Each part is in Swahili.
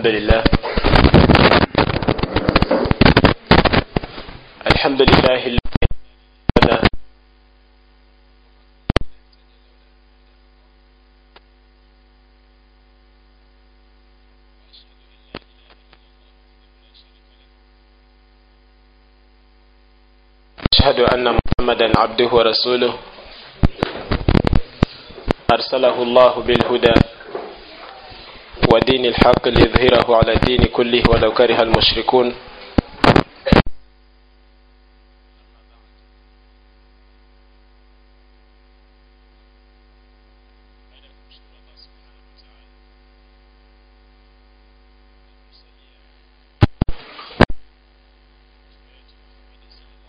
الحمد لله. الحمد لله الذي أشهد أن محمدا عبده ورسوله. أرسله الله بالهدى. ودين الحق ليظهره على الدين كله ولو كره المشركون.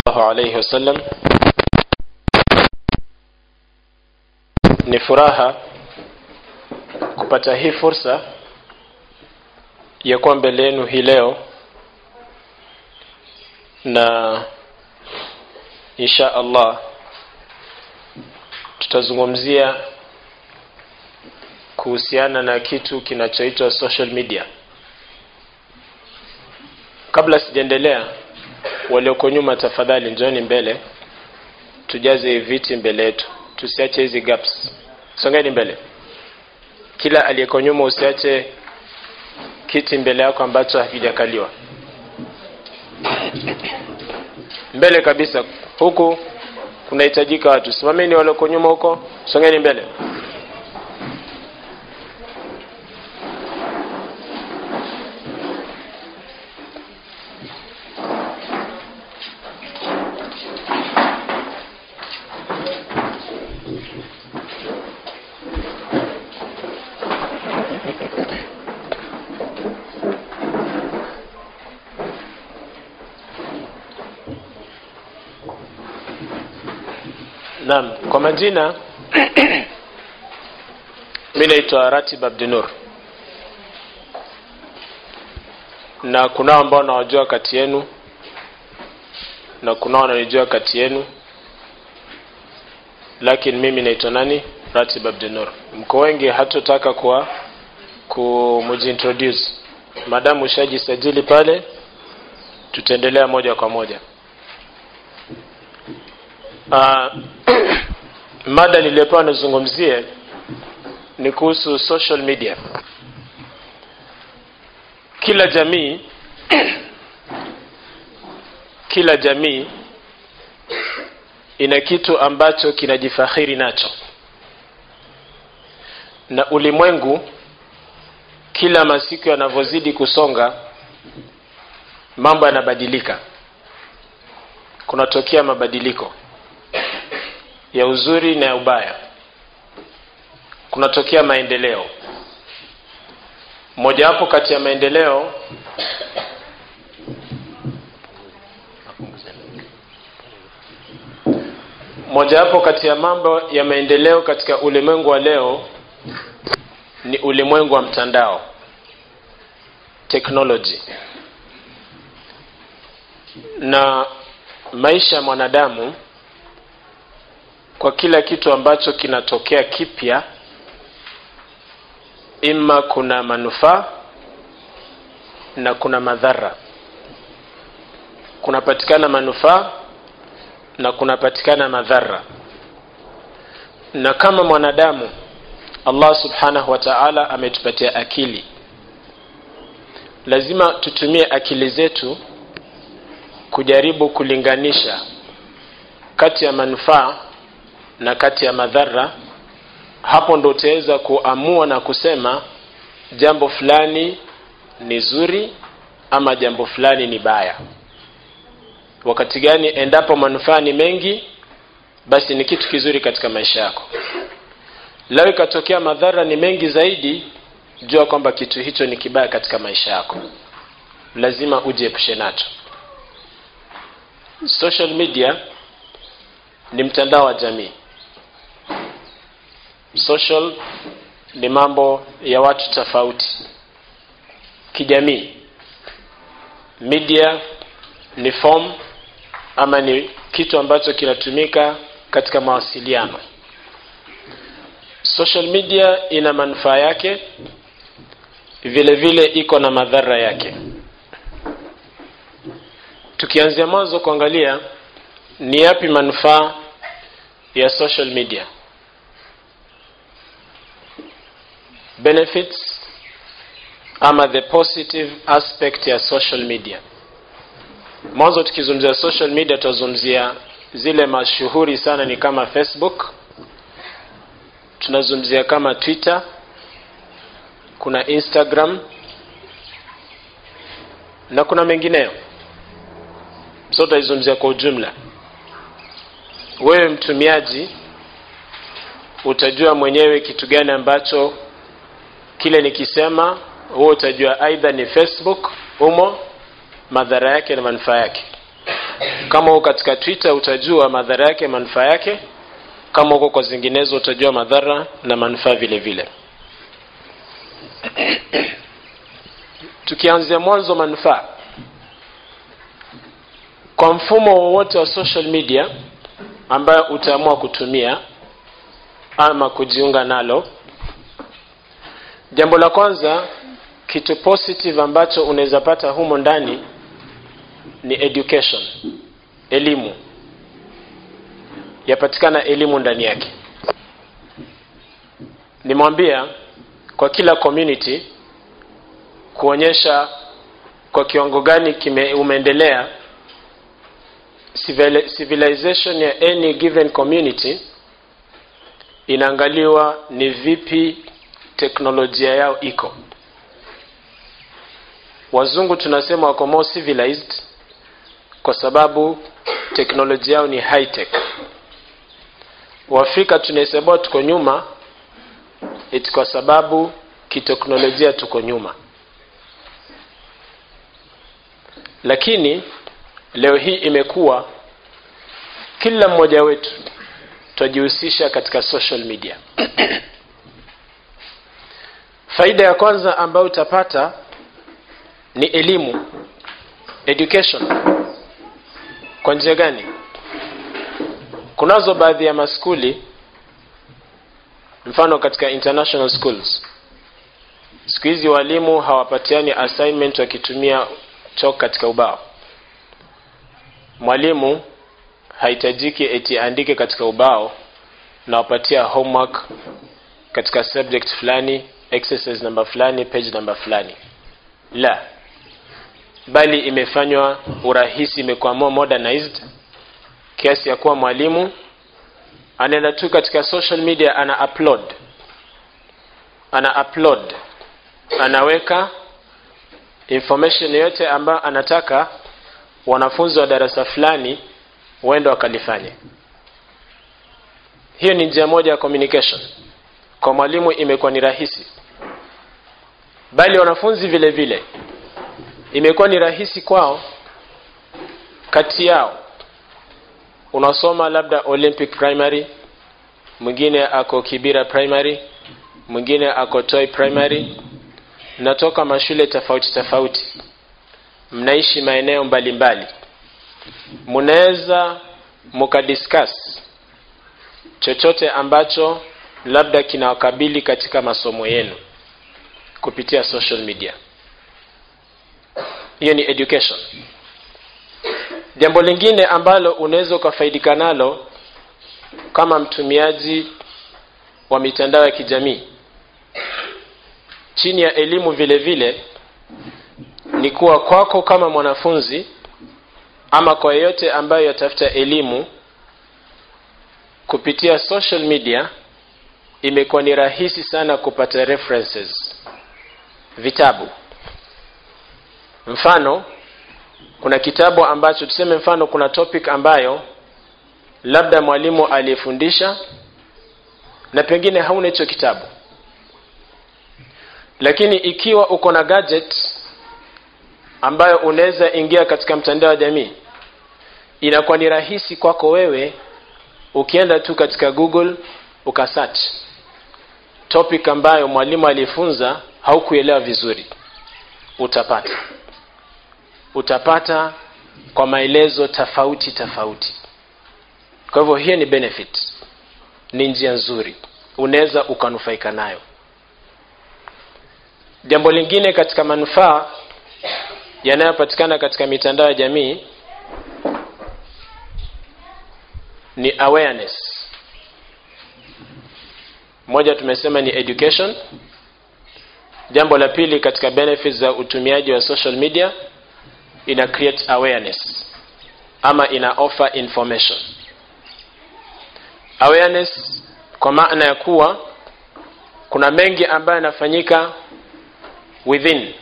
الله عليه wasallam ni furaha kupata hii fursa ya kuwa mbele yenu hii leo na insha allah tutazungumzia kuhusiana na kitu kinachoitwa social media. Kabla sijaendelea walioko nyuma tafadhali njoni mbele tujaze viti mbele yetu tusiache hizi gaps. Songeni mbele. Kila aliyeko nyuma usiache kiti mbele yako ambacho hakijakaliwa. Mbele kabisa huku kunahitajika watu. Simameni walioko nyuma huko songeni mbele naam. Kwa majina mi naitwa ratib abdinur. Na kunao ambao nawajua kati yenu na kunao wananijua kati yenu. Lakini mimi naitwa nani? Ratib abdinur. Mko wengi hatotaka kuwa kumjintroduce, madamu ushajisajili pale tutaendelea moja kwa moja. Uh, mada niliyopewa nizungumzie ni kuhusu social media. Kila jamii kila jamii ina kitu ambacho kinajifakhiri nacho. Na ulimwengu kila masiku yanavyozidi kusonga mambo yanabadilika. Kunatokea mabadiliko ya uzuri na ya ubaya. Kunatokea maendeleo. Mojawapo kati ya maendeleo mojawapo kati ya mambo ya maendeleo katika ulimwengu wa leo ni ulimwengu wa mtandao. Technology. Na maisha ya mwanadamu kwa kila kitu ambacho kinatokea kipya ima kuna manufaa na kuna madhara. Kunapatikana manufaa na kunapatikana madhara. Na kama mwanadamu allah subhanahu wa taala ametupatia akili. Lazima tutumie akili zetu kujaribu kulinganisha kati ya manufaa na kati ya madhara hapo ndo utaweza kuamua na kusema jambo fulani ni zuri ama jambo fulani ni baya. Wakati gani endapo manufaa ni mengi basi ni kitu kizuri katika maisha yako. Lao ikatokea madhara ni mengi zaidi jua kwamba kitu hicho ni kibaya katika maisha yako. Lazima ujiepushe nacho. Social media ni mtandao wa jamii social ni mambo ya watu tofauti. Kijamii. Media ni form ama ni kitu ambacho kinatumika katika mawasiliano. Social media ina manufaa yake. Vile vile iko na madhara yake. Tukianzia mwanzo kuangalia ni yapi manufaa ya social media benefits ama the positive aspect ya social media. Mwanzo tukizungumzia social media tutazungumzia zile mashuhuri sana ni kama facebook tunazungumzia kama twitter kuna instagram na kuna mengineyo. So tutaizungumzia kwa ujumla. Wewe mtumiaji utajua mwenyewe kitu gani ambacho kile nikisema huo utajua aidha ni facebook umo madhara yake na manufaa yake. Kama uko katika twitter utajua madhara yake manufaa yake. Kama uko kwa zinginezo utajua madhara na manufaa vile vile. Tukianzia mwanzo manufaa. Kwa mfumo wowote wa social media ambayo utaamua kutumia ama kujiunga nalo jambo la kwanza kitu positive ambacho unaweza pata humo ndani ni education elimu. Yapatikana elimu ndani yake. Nimwambia kwa kila community kuonyesha kwa kiwango gani kime umeendelea civilization ya any given community inaangaliwa ni vipi teknolojia yao iko. Wazungu tunasema wako more civilized kwa sababu teknolojia yao ni high tech waafrika tunahesabiwa tuko nyuma eti kwa sababu kiteknolojia tuko nyuma. Lakini leo hii imekuwa kila mmoja wetu twajihusisha katika social media faida ya kwanza ambayo utapata ni elimu education. Kwa njia gani? Kunazo baadhi ya maskuli mfano katika international schools. Siku hizi walimu hawapatiani assignment wakitumia chok katika ubao. Mwalimu hahitajiki eti aandike katika ubao na wapatia homework katika subject fulani exercise namba fulani page namba fulani. La. Bali imefanywa urahisi imekuwa modernized kiasi ya kuwa mwalimu anaenda tu katika social media ana upload. Ana upload. Anaweka information yote ambayo anataka wanafunzi wa darasa fulani waende wakalifanye. Hiyo ni njia moja ya communication. Kwa mwalimu imekuwa ni rahisi bali wanafunzi vile vile imekuwa ni rahisi kwao kati yao. Unasoma labda olympic primary mwingine ako kibira primary mwingine ako toy primary natoka mashule tofauti tofauti mnaishi maeneo mbalimbali. Mnaweza mukadiscuss chochote ambacho labda kinawakabili katika masomo yenu kupitia social media. Hiyo ni education. Jambo lingine ambalo unaweza ukafaidika nalo kama mtumiaji wa mitandao ya kijamii chini ya elimu vile vile ni kuwa kwako kama mwanafunzi ama kwa yeyote ambayo yatafuta elimu kupitia social media imekuwa ni rahisi sana kupata references vitabu. Mfano kuna kitabu ambacho tuseme mfano kuna topic ambayo labda mwalimu aliyefundisha na pengine hauna hicho kitabu. Lakini ikiwa uko na gadget ambayo unaweza ingia katika mtandao wa jamii inakuwa ni rahisi kwako wewe ukienda tu katika google ukasearch topic ambayo mwalimu alifunza haukuelewa vizuri utapata. Utapata kwa maelezo tofauti tofauti. Kwa hivyo hiyo ni benefit. Ni njia nzuri. Unaweza ukanufaika nayo. Jambo lingine katika manufaa yanayopatikana katika mitandao ya jamii ni awareness. Moja tumesema ni education jambo la pili katika benefits za utumiaji wa social media ina create awareness ama ina offer information. Awareness kwa maana ya kuwa kuna mengi ambayo yanafanyika within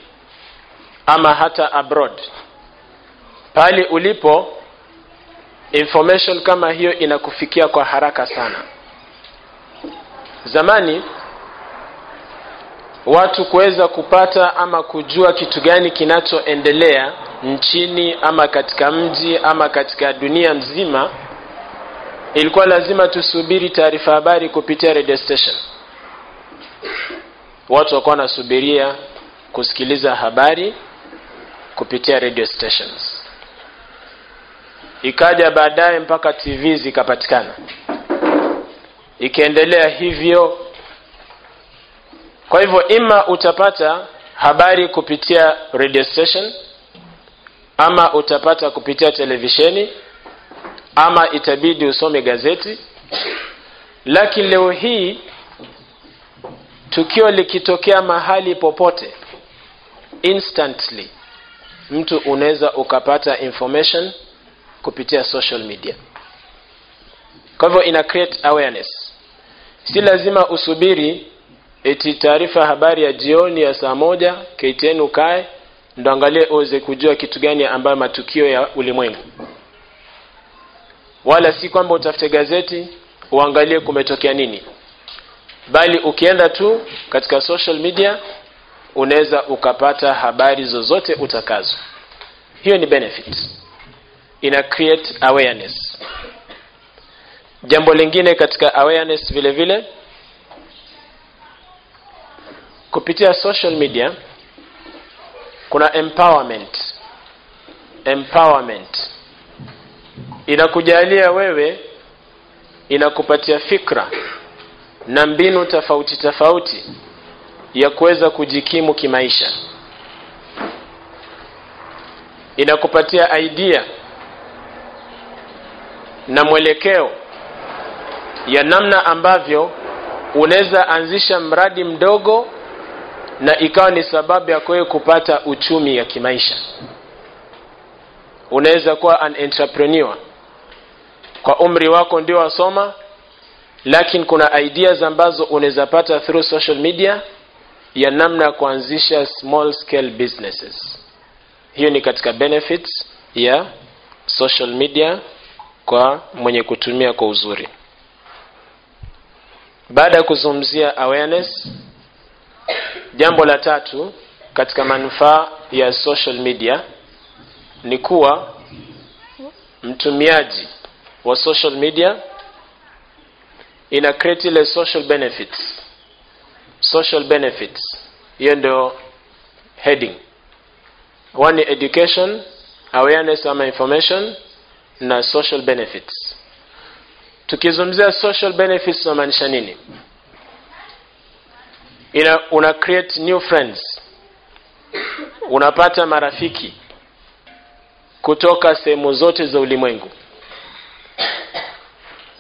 ama hata abroad. Pale ulipo information kama hiyo inakufikia kwa haraka sana. Zamani watu kuweza kupata ama kujua kitu gani kinachoendelea nchini ama katika mji ama katika dunia mzima ilikuwa lazima tusubiri taarifa habari kupitia radio station. Watu wakuwa wanasubiria kusikiliza habari kupitia radio stations. Ikaja baadaye mpaka tv zikapatikana. Ikiendelea hivyo kwa hivyo ima utapata habari kupitia radio station ama utapata kupitia televisheni ama itabidi usome gazeti. Lakini leo hii tukio likitokea mahali popote instantly mtu unaweza ukapata information kupitia social media. Kwa hivyo ina create awareness. Si lazima usubiri eti taarifa habari ya jioni ya saa moja ktn ukae ndo angalie uweze kujua kitu gani ambayo matukio ya ulimwengu. Wala si kwamba utafute gazeti uangalie kumetokea nini. Bali ukienda tu katika social media unaweza ukapata habari zozote utakazo. Hiyo ni benefit. Ina create awareness. Jambo lingine katika awareness vile vile kupitia social media kuna empowerment. Empowerment. Inakujalia wewe inakupatia fikra na mbinu tofauti tofauti ya kuweza kujikimu kimaisha. Inakupatia idea na mwelekeo ya namna ambavyo unaweza anzisha mradi mdogo na ikawa ni sababu ya kwewe kupata uchumi ya kimaisha. Unaweza kuwa an entrepreneur. Kwa umri wako ndio wasoma lakini kuna ideas ambazo unaweza pata through social media ya namna ya kuanzisha small scale businesses. Hiyo ni katika benefits ya social media kwa mwenye kutumia kwa uzuri. Baada ya kuzungumzia awareness jambo la tatu katika manufaa ya social media ni kuwa mtumiaji wa social media ina create ile social benefits. Social benefits hiyo ndio heading. One education awareness ama information na social benefits. Tukizungumzia social benefits tunamaanisha nini ina una create new friends. Unapata marafiki kutoka sehemu zote za ulimwengu.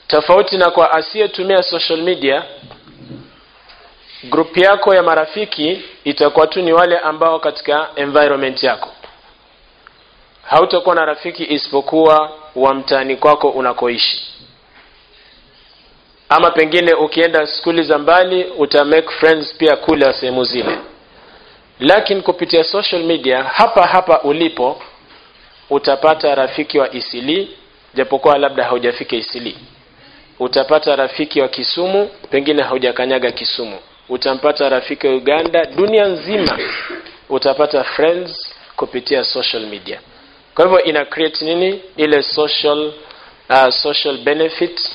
Tofauti na kwa asiyetumia social media group yako ya marafiki itakuwa tu ni wale ambao katika environment yako. Hautakuwa na rafiki isipokuwa wa mtaani kwako unakoishi ama pengine ukienda skuli za mbali uta make friends pia kule sehemu zile. Lakini kupitia social media hapa hapa ulipo utapata rafiki wa isili japokuwa labda haujafika isili. Utapata rafiki wa kisumu pengine haujakanyaga kisumu. Utampata rafiki wa uganda dunia nzima utapata friends kupitia social media. Kwa hivyo ina create nini? Ile social uh, social benefit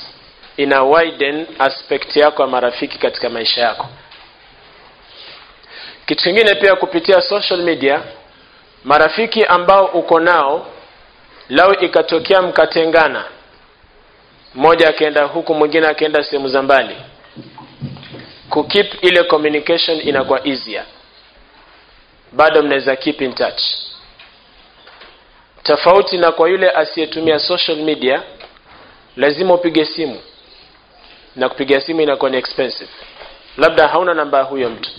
ina widen aspect yako ya marafiki katika maisha yako. Kitu kingine pia kupitia social media marafiki ambao uko nao lau ikatokea mkatengana mmoja akaenda huku mwingine akaenda sehemu za mbali kukeep ile communication inakuwa easier. Bado mnaweza keep in touch. Tofauti na kwa yule asiyetumia social media lazima upige simu na kupiga simu inakuwa ni expensive. Labda hauna namba huyo mtu.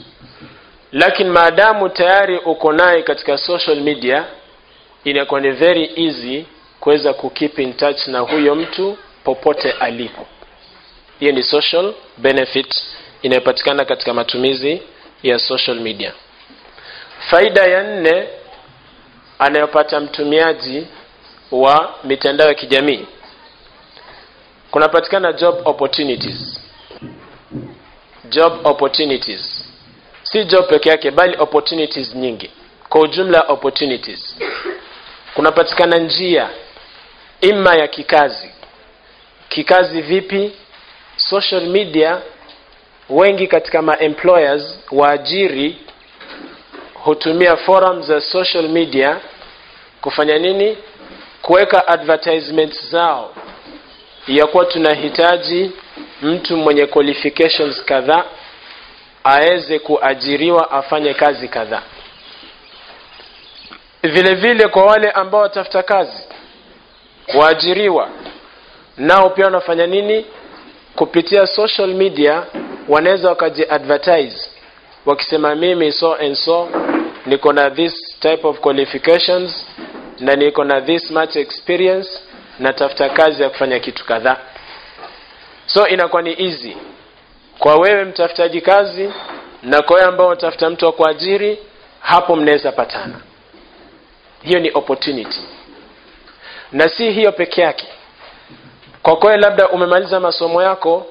Lakini maadamu tayari uko naye katika social media inakuwa ni very easy kuweza kukeep in touch na huyo mtu popote alipo. Hiyo ni social benefit inayopatikana katika matumizi ya social media. Faida ya nne anayopata mtumiaji wa mitandao ya kijamii kunapatikana job opportunities. Job opportunities. Si job peke yake bali opportunities nyingi. Kwa ujumla opportunities. Kunapatikana njia. Ima ya kikazi. Kikazi vipi? Social media. Wengi katika maemployers waajiri hutumia forum za social media. Kufanya nini? Kuweka advertisements zao ya kuwa tunahitaji mtu mwenye qualifications kadhaa aweze kuajiriwa afanye kazi kadhaa. Vile vile kwa wale ambao watafuta kazi waajiriwa nao pia wanafanya nini? Kupitia social media wanaweza wakajiadvertise wakisema mimi so and so niko na this type of qualifications na niko na this much experience natafuta kazi ya kufanya kitu kadhaa. So inakuwa ni easy. Kwa wewe mtafutaji kazi na kwa wewe ambao unatafuta mtu wa kuajiri hapo mnaweza patana. Hiyo ni opportunity. Na si hiyo peke yake. Kwa kweli labda umemaliza masomo yako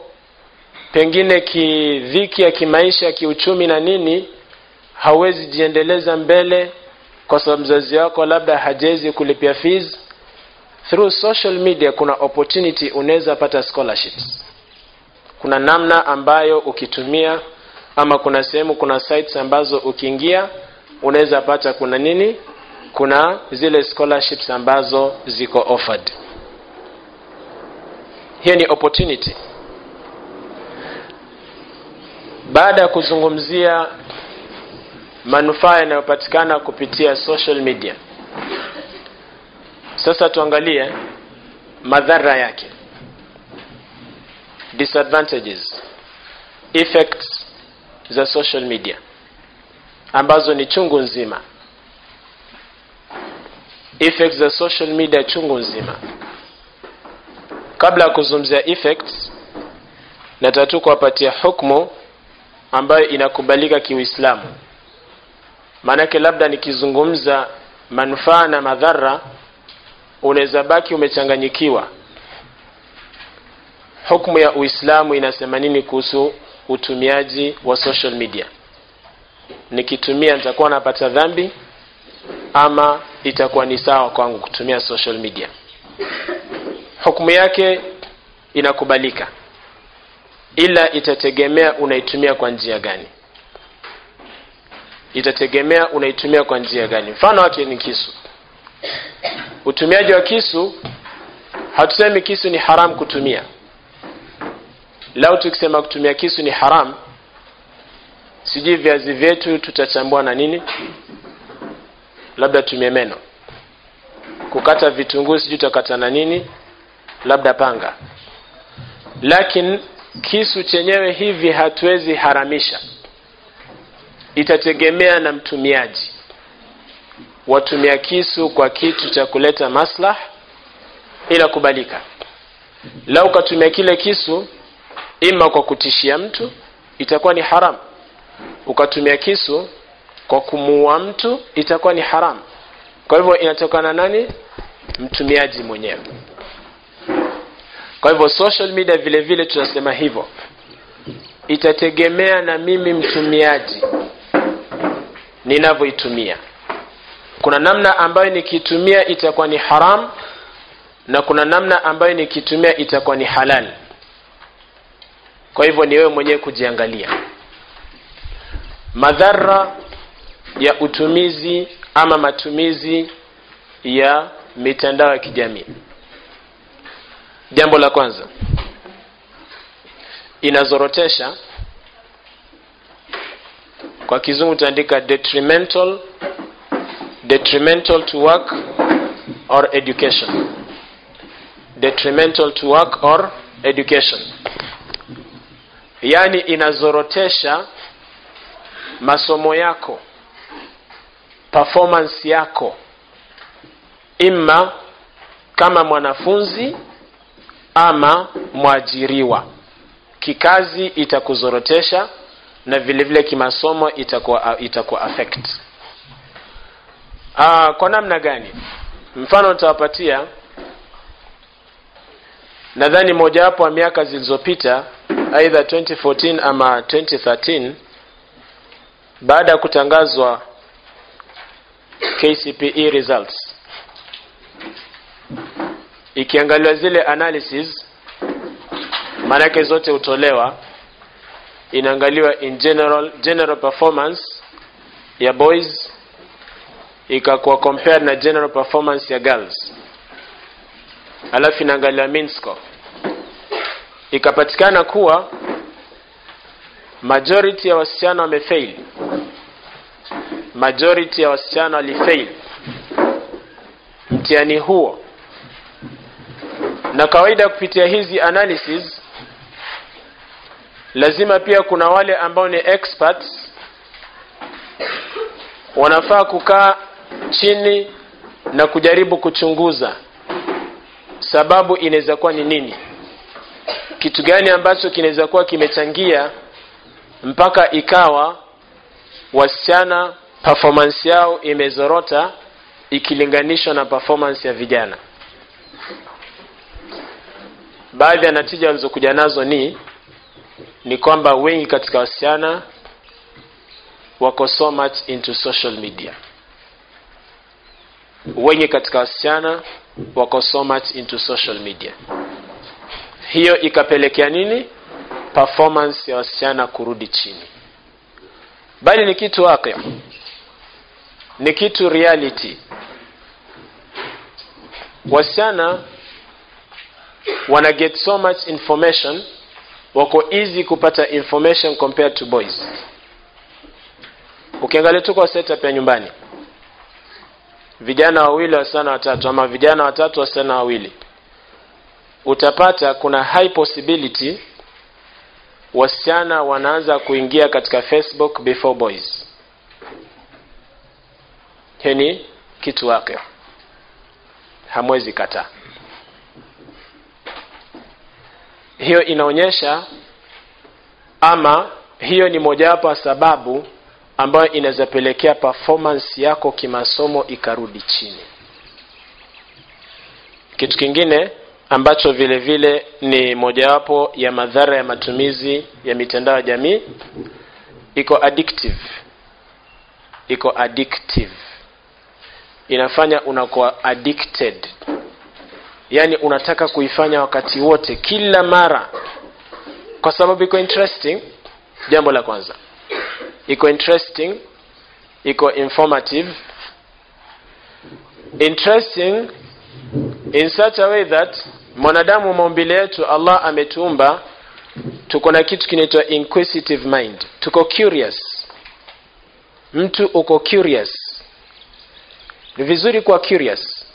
pengine kidhiki ya kimaisha kiuchumi na nini hauwezi jiendeleza mbele kwa sababu mzazi wako labda hajezi kulipia fees through social media kuna opportunity unaweza pata scholarships. Kuna namna ambayo ukitumia ama kuna sehemu kuna sites ambazo ukiingia unaweza pata kuna nini? Kuna zile scholarships ambazo ziko offered. Hiyo ni opportunity. Baada ya kuzungumzia manufaa yanayopatikana kupitia social media sasa tuangalie madhara yake. Disadvantages effects za social media ambazo ni chungu nzima. Effects za social media chungu nzima. Kabla ya kuzungumzia effects nataka tu kuwapatia hukmu ambayo inakubalika kiuislamu. Maanake labda nikizungumza manufaa na madhara unaweza baki umechanganyikiwa. Hukmu ya uislamu inasema nini kuhusu utumiaji wa social media? Nikitumia nitakuwa napata dhambi ama itakuwa ni sawa kwangu kutumia social media? Hukumu yake inakubalika. Ila itategemea unaitumia kwa njia gani. Itategemea unaitumia kwa njia gani. Mfano wake ni kisu utumiaji wa kisu hatusemi kisu ni haram kutumia. Lau tukisema kutumia kisu ni haram sijui viazi vyetu tutachambua na nini labda tumie meno. Kukata vitunguu sijui tutakata na nini labda panga. Lakini kisu chenyewe hivi hatuwezi haramisha. Itategemea na mtumiaji watumia kisu kwa kitu cha kuleta maslah ila kubalika. Lau ukatumia kile kisu ima kwa kutishia mtu itakuwa ni haram. Ukatumia kisu kwa kumuua mtu itakuwa ni haram. Kwa hivyo inatokana nani? Mtumiaji mwenyewe. Kwa hivyo social media vile vile tunasema hivyo. Itategemea na mimi mtumiaji ninavyoitumia kuna namna ambayo nikitumia itakuwa ni haram na kuna namna ambayo nikitumia itakuwa ni halal. Kwa hivyo ni wewe mwenyewe kujiangalia. Madhara ya utumizi ama matumizi ya mitandao ya kijamii. Jambo la kwanza inazorotesha. Kwa kizungu utaandika detrimental detrimental to work or education? Detrimental to work or education? Yaani inazorotesha masomo yako performance yako imma kama mwanafunzi ama mwajiriwa. Kikazi itakuzorotesha na vilevile vile kimasomo itakuwa itakuwa affect Aa, kwa namna gani? Mfano nitawapatia. Nadhani mojawapo wa miaka zilizopita aidha 2014 ama 2013 baada ya kutangazwa kcpe results ikiangaliwa zile analysis maanake zote hutolewa inaangaliwa in general general performance ya boys ikakuwa compared na general performance ya girls. Alafu inaangalia minsco ikapatikana kuwa majority ya wasichana wamefail. Majority ya wasichana walifail. Mtiani huo. Na kawaida kupitia hizi analysis lazima pia kuna wale ambao ni experts wanafaa kukaa chini na kujaribu kuchunguza sababu inaweza kuwa ni nini. Kitu gani ambacho kinaweza kuwa kimechangia mpaka ikawa wasichana performance yao imezorota ikilinganishwa na performance ya vijana. Baadhi ya natija walizokuja nazo ni ni kwamba wengi katika wasichana wako so much into social media wengi katika wasichana wako so much into social media. Hiyo ikapelekea nini? Performance ya wasichana kurudi chini. Bali ni kitu waqi ni kitu reality. Wasichana wana get so much information wako easy kupata information compared to boys. Ukiangalia tu kwa setup ya nyumbani vijana wawili wasichana watatu ama vijana watatu wasichana wawili. Utapata kuna high possibility wasichana wanaanza kuingia katika facebook before boys. Heni kitu wake. Hamwezi kataa. Hiyo inaonyesha ama hiyo ni mojawapo wa sababu ambayo inawezapelekea performance yako kimasomo ikarudi chini. Kitu kingine ambacho vile vile ni mojawapo ya madhara ya matumizi ya mitandao ya jamii iko addictive. Iko addictive. Inafanya unakuwa addicted. Yaani unataka kuifanya wakati wote kila mara. Kwa sababu iko interesting jambo la kwanza iko interesting. Iko informative. Interesting in such a way that mwanadamu maumbile yetu allah ametuumba tuko na kitu kinaitwa inquisitive mind. Tuko curious. Mtu uko curious. Ni vizuri kuwa curious.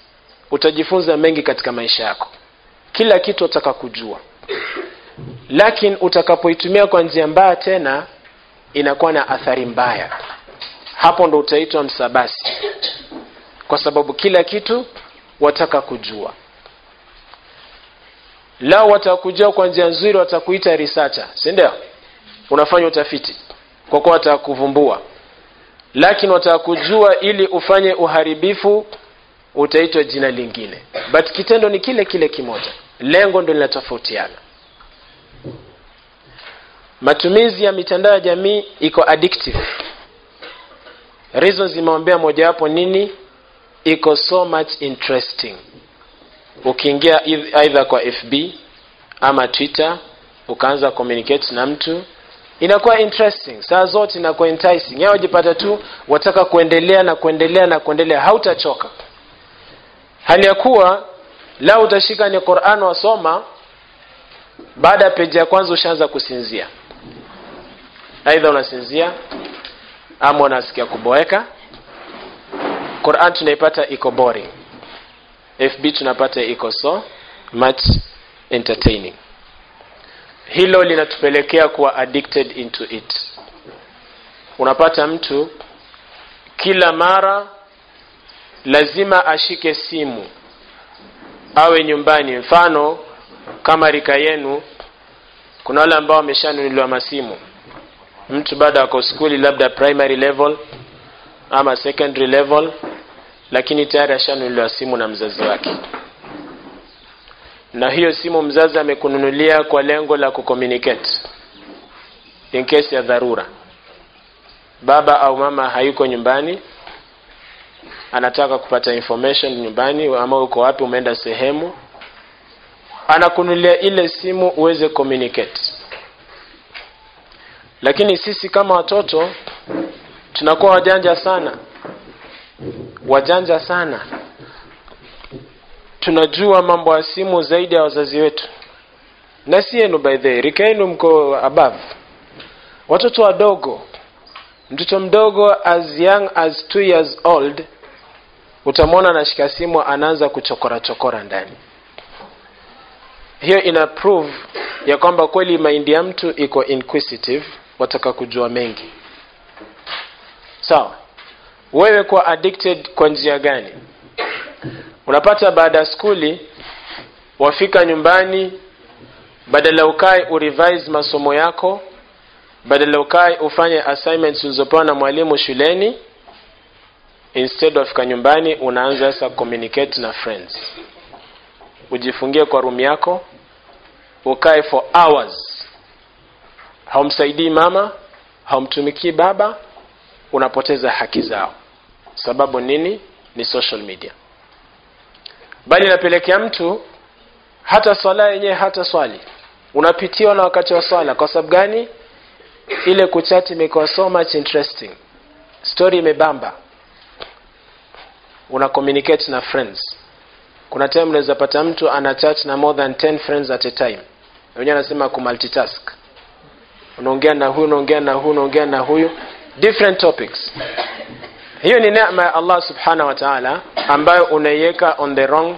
Utajifunza mengi katika maisha yako. Kila kitu utaka kujua. Lakini utakapoitumia kwa njia mbaya tena inakuwa na athari mbaya. Hapo ndo utaitwa msabasi kwa sababu kila kitu wataka kujua. Lao watakujua kwa njia nzuri watakuita researcher si ndio? Unafanya utafiti kwa kuwa watakuvumbua. Lakini watakujua ili ufanye uharibifu utaitwa jina lingine. But kitendo ni kile kile kimoja. Lengo ndo linatofautiana matumizi ya mitandao ya jamii iko addictive. Reasons zimewambia mojawapo nini? Iko so much interesting. Ukiingia aidha kwa fb ama twitter ukaanza communicate na mtu inakuwa interesting. Saa zote inakuwa enticing. Yao jipata tu wataka kuendelea na kuendelea na kuendelea hautachoka. Hali ya kuwa lao utashika ni quran wasoma baada ya peji ya kwanza ushaanza kusinzia aidha unasinzia ama unasikia kuboeka. Quran tunaipata iko boring. Fb tunapata iko so much entertaining. Hilo linatupelekea kuwa addicted into it. Unapata mtu kila mara lazima ashike simu awe nyumbani. Mfano kama rika yenu kuna wale ambao wameshanunuliwa masimu mtu bado ako skuli labda primary level ama secondary level lakini tayari ashanunuliwa simu na mzazi wake. Na hiyo simu mzazi amekununulia kwa lengo la kucommunicate in case ya dharura. Baba au mama hayuko nyumbani anataka kupata information nyumbani ama uko wapi umeenda sehemu anakunulia ile simu uweze communicate lakini sisi kama watoto tunakuwa wajanja sana. Wajanja sana. Tunajua mambo ya simu zaidi ya wazazi wetu. Na si yenu by the mko above. Watoto wadogo mtoto mdogo as young as two years old utamwona anashika simu anaanza kuchokora chokora ndani. Hiyo ina prove ya kwamba kweli maindi ya mtu iko inquisitive wataka kujua mengi. Sawa. Wewe kuwa addicted kwa njia gani? Unapata baada ya skuli wafika nyumbani badala ukae urevise masomo yako badala ukae ufanye assignments ulizopewa na mwalimu shuleni instead wafika nyumbani unaanza sasa communicate na friends. Ujifungie kwa room yako ukae for hours haumsaidii mama haumtumikii baba unapoteza haki zao. Sababu nini? Ni social media. Bali inapelekea mtu hata swala yenyewe hata swali. Unapitiwa na wakati wa swala. Kwa sababu gani? Ile kuchati imekuwa so much interesting. Story imebamba. Una communicate na friends. Kuna time unaweza pata mtu ana chat na more than 10 friends at a time. Wenyewe anasema kumultitask unaongea na huyu unaongea na huyu unaongea na huyu. Different topics. Hiyo ni neema ya allah subhanahu wa taala ambayo unaiweka on the wrong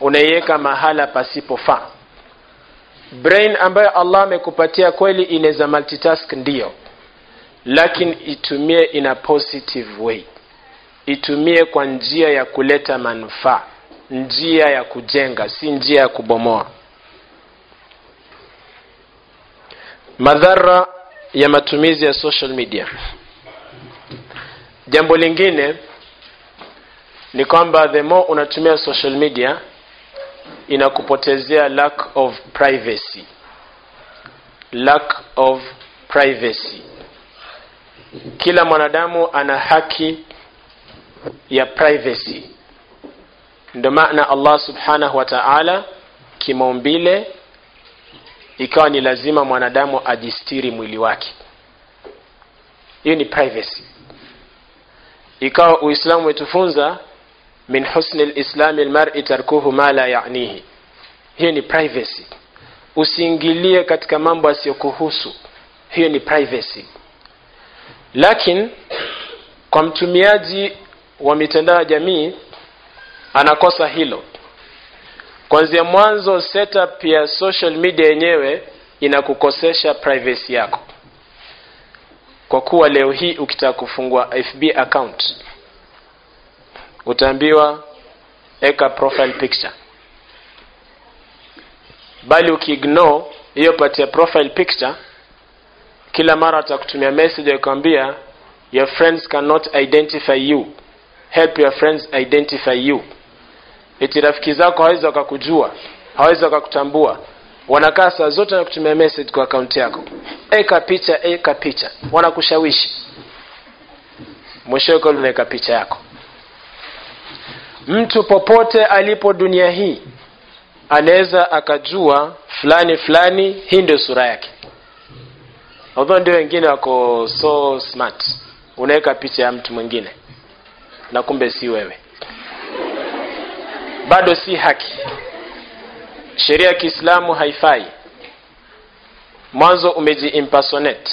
unaiweka mahala pasipofaa. Brain ambayo allah amekupatia kweli inaweza multitask ndiyo lakini itumie in a positive way. Itumie kwa njia ya kuleta manufaa. Njia ya kujenga si njia ya kubomoa madhara ya matumizi ya social media. Jambo lingine ni kwamba the more unatumia social media inakupotezea lack of privacy. Lack of privacy. Kila mwanadamu ana haki ya privacy. Ndio maana allah subhanahu wa taala kimaumbile ikawa ni lazima mwanadamu ajistiri mwili wake. Hiyo ni privacy. Ikawa uislamu umetufunza min husni lislami lmari tarkuhu ma la yanihi. Hiyo ni privacy. Usiingilie katika mambo asiyokuhusu hiyo ni privacy. Lakini kwa mtumiaji wa mitandao ya jamii anakosa hilo kwanzia mwanzo setup ya social media yenyewe inakukosesha privacy yako. Kwa kuwa leo hii ukitaka kufungua fb account utaambiwa eka profile picture. Bali ukiignore hiyo pati ya profile picture kila mara atakutumia message akwambia your friends cannot identify you. Help your friends identify you eti rafiki zako hawezi wakakujua hawezi wakakutambua. Wanakaa saa zote wanakutumia kutumia message kwa akaunti yako. Eka picha eka picha. Wanakushawishi. Mwishowe kweli unaweka picha yako. Mtu popote alipo dunia hii anaweza akajua fulani fulani hii ndio sura yake. Although ndio wengine wako so smart. Unaweka picha ya mtu mwingine. Na kumbe si wewe bado si haki. Sheria ya kiislamu haifai. Mwanzo umejiimpersonate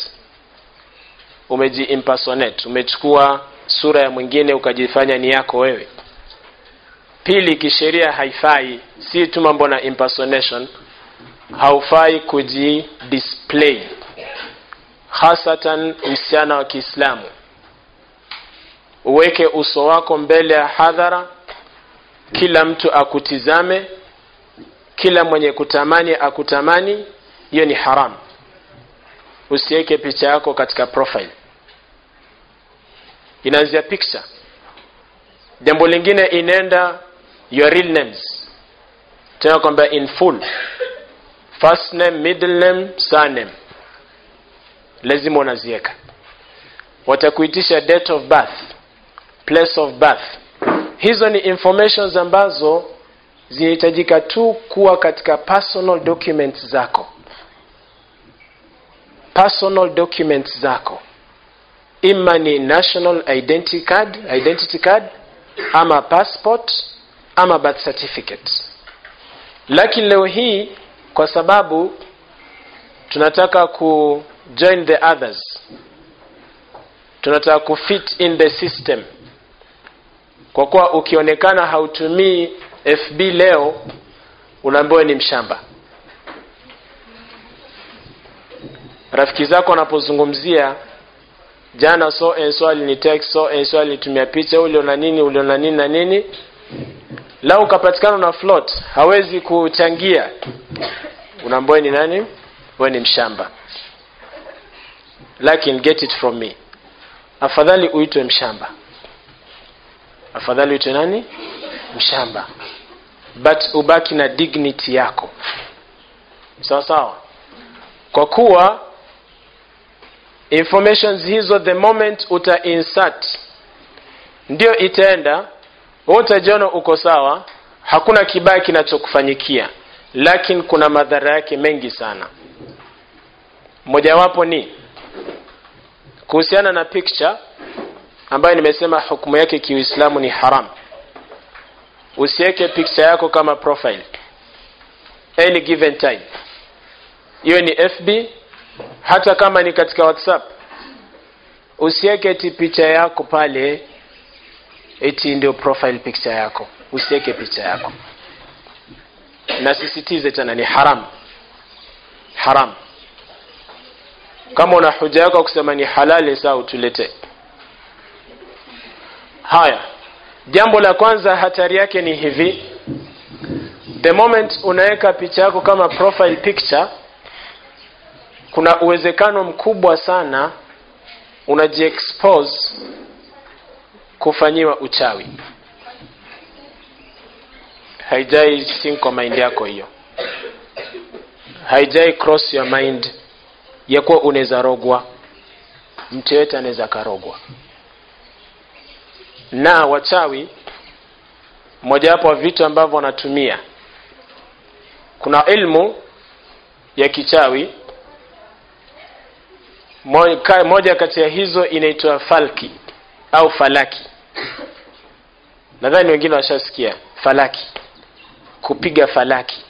umejiimpersonate umechukua sura ya mwingine ukajifanya ni yako wewe. Pili kisheria haifai. Si tu mambo na impersonation. Haufai kujidisplay. Hasatan msichana wa kiislamu. Uweke uso wako mbele ya hadhara kila mtu akutizame kila mwenye kutamani akutamani hiyo ni haram. Usiweke picha yako katika profile. Inaanzia picture. Jambo lingine inaenda your real names. Tena kwamba in full. First name middle name surname. Lazima unaziweka watakuitisha date of birth place of birth hizo ni informations ambazo zinahitajika tu kuwa katika personal documents zako. Personal documents zako. Ima ni national identity card, identity card ama passport ama birth certificate. Lakini leo hii kwa sababu tunataka ku join the others. Tunataka ku fit in the system kwa kuwa ukionekana hautumii fb leo unaambiwa ni mshamba. Rafiki zako wanapozungumzia jana so so so alinitumia picha uliona nini uliona nini na nini. Lau ukapatikana na float hawezi kuchangia. Unaambiwa ni nani? We ni mshamba. Lakini get it from me. Afadhali uitwe mshamba afadhali uitwe nani? Mshamba. But ubaki na dignity yako. Sawa sawa? Kwa kuwa informations hizo the moment uta insert ndio itaenda. Utajiona uko sawa hakuna kibaya kinachokufanyikia. Lakini kuna madhara yake mengi sana. Mojawapo ni kuhusiana na picture ambayo nimesema hukumu yake kiuislamu ni haram. Usiweke piksa yako kama profile. Any given time. Hiyo ni fb hata kama ni katika whatsapp. Usiweke ti picha yako pale eti ndio profile picture yako. Usiweke picha yako. Nasisitize tena ni haram. Haram. Kama una hoja yako kusema ni halali saa utuletee haya. Jambo la kwanza hatari yake ni hivi. The moment unaweka picha yako kama profile picture kuna uwezekano mkubwa sana unajiexpose kufanyiwa uchawi. Haijai sink kwa mind yako hiyo. Haijai cross your mind ya kuwa unaweza rogwa. Mtu yeyote anaweza akarogwa na wachawi mojawapo wa vitu ambavyo wanatumia. Kuna ilmu ya kichawi. Moja kati ya hizo inaitwa falki au falaki. Nadhani wengine washasikia falaki kupiga falaki.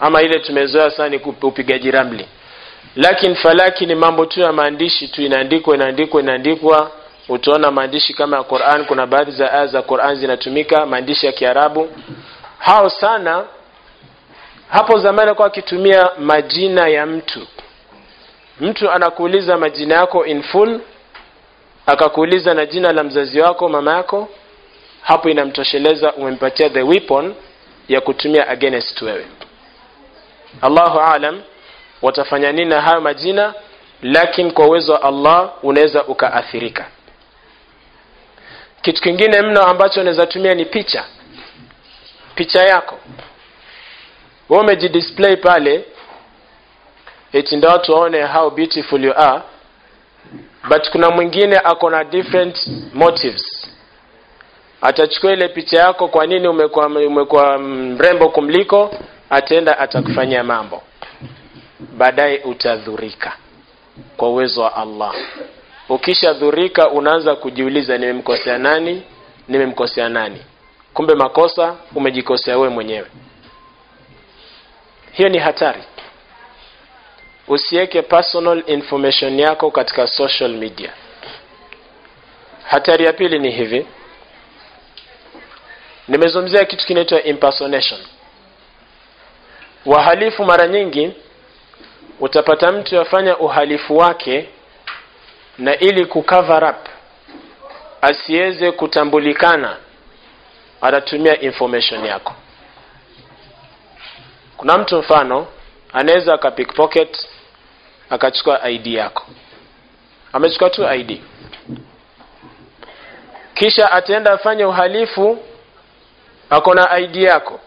Ama ile tumezoea sana ni upigaji ramli. Lakini falaki ni mambo tu ya maandishi tu inaandikwa inaandikwa inaandikwa utaona maandishi kama ya Qur'an kuna baadhi za aya za Qur'an zinatumika maandishi ya Kiarabu. Hao sana hapo zamani kwa akitumia majina ya mtu. Mtu anakuuliza majina yako in full akakuuliza na jina la mzazi wako mama yako hapo inamtosheleza umempatia the weapon ya kutumia against wewe. Allahu alam watafanya nini na hayo majina? Lakini kwa uwezo wa Allah unaweza ukaathirika kitu kingine mno ambacho unaweza tumia ni picha. Picha yako. Wewe umejidisplay pale eti ndio watu waone how beautiful you are but kuna mwingine ako na different motives. Atachukua ile picha yako kwa nini umekuwa umekuwa mrembo kumliko ataenda atakufanyia mambo. Baadaye utadhurika kwa uwezo wa Allah ukishadhurika unaanza kujiuliza nimemkosea nani? Nimemkosea nani? Kumbe makosa umejikosea wewe mwenyewe. Hiyo ni hatari. Usiweke personal information yako katika social media. Hatari ya pili ni hivi. Nimezungumzia kitu kinaitwa impersonation. Wahalifu mara nyingi utapata mtu afanya uhalifu wake na ili kucover up asiweze kutambulikana anatumia information yako. Kuna mtu mfano anaweza akapickpocket akachukua id yako. Amechukua tu id kisha ataenda afanye uhalifu ako na id yako.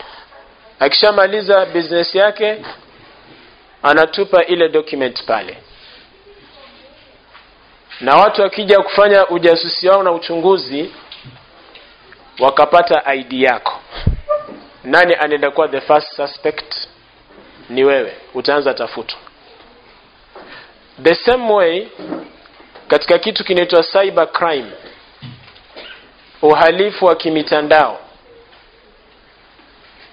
Akishamaliza business yake anatupa ile document pale na watu wakija kufanya ujasusi wao na uchunguzi wakapata id yako. Nani anaenda kuwa the first suspect? Ni wewe. Utaanza tafutwa the same way katika kitu kinaitwa cyber crime uhalifu wa kimitandao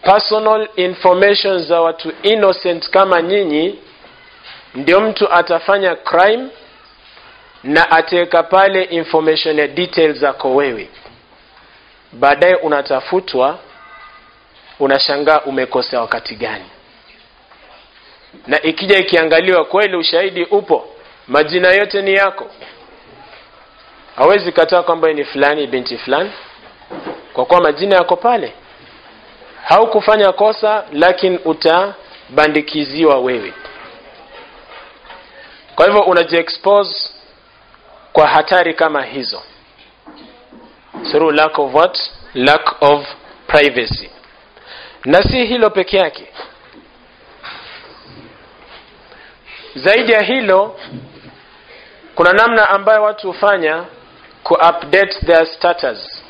personal information za watu innocent kama nyinyi ndio mtu atafanya crime na ataweka pale information ya details zako wewe. Baadaye unatafutwa unashangaa umekosea wakati gani. Na ikija ikiangaliwa kweli ushahidi upo majina yote ni yako. Hawezi kataa kwamba ni fulani binti fulani. Kwa kuwa majina yako pale. Haukufanya kosa lakini utabandikiziwa wewe. Kwa hivyo unajiexpose kwa hatari kama hizo. Through lack of what? Lack of privacy. Na si hilo peke yake. Zaidi ya hilo kuna namna ambayo watu hufanya kuupdate their status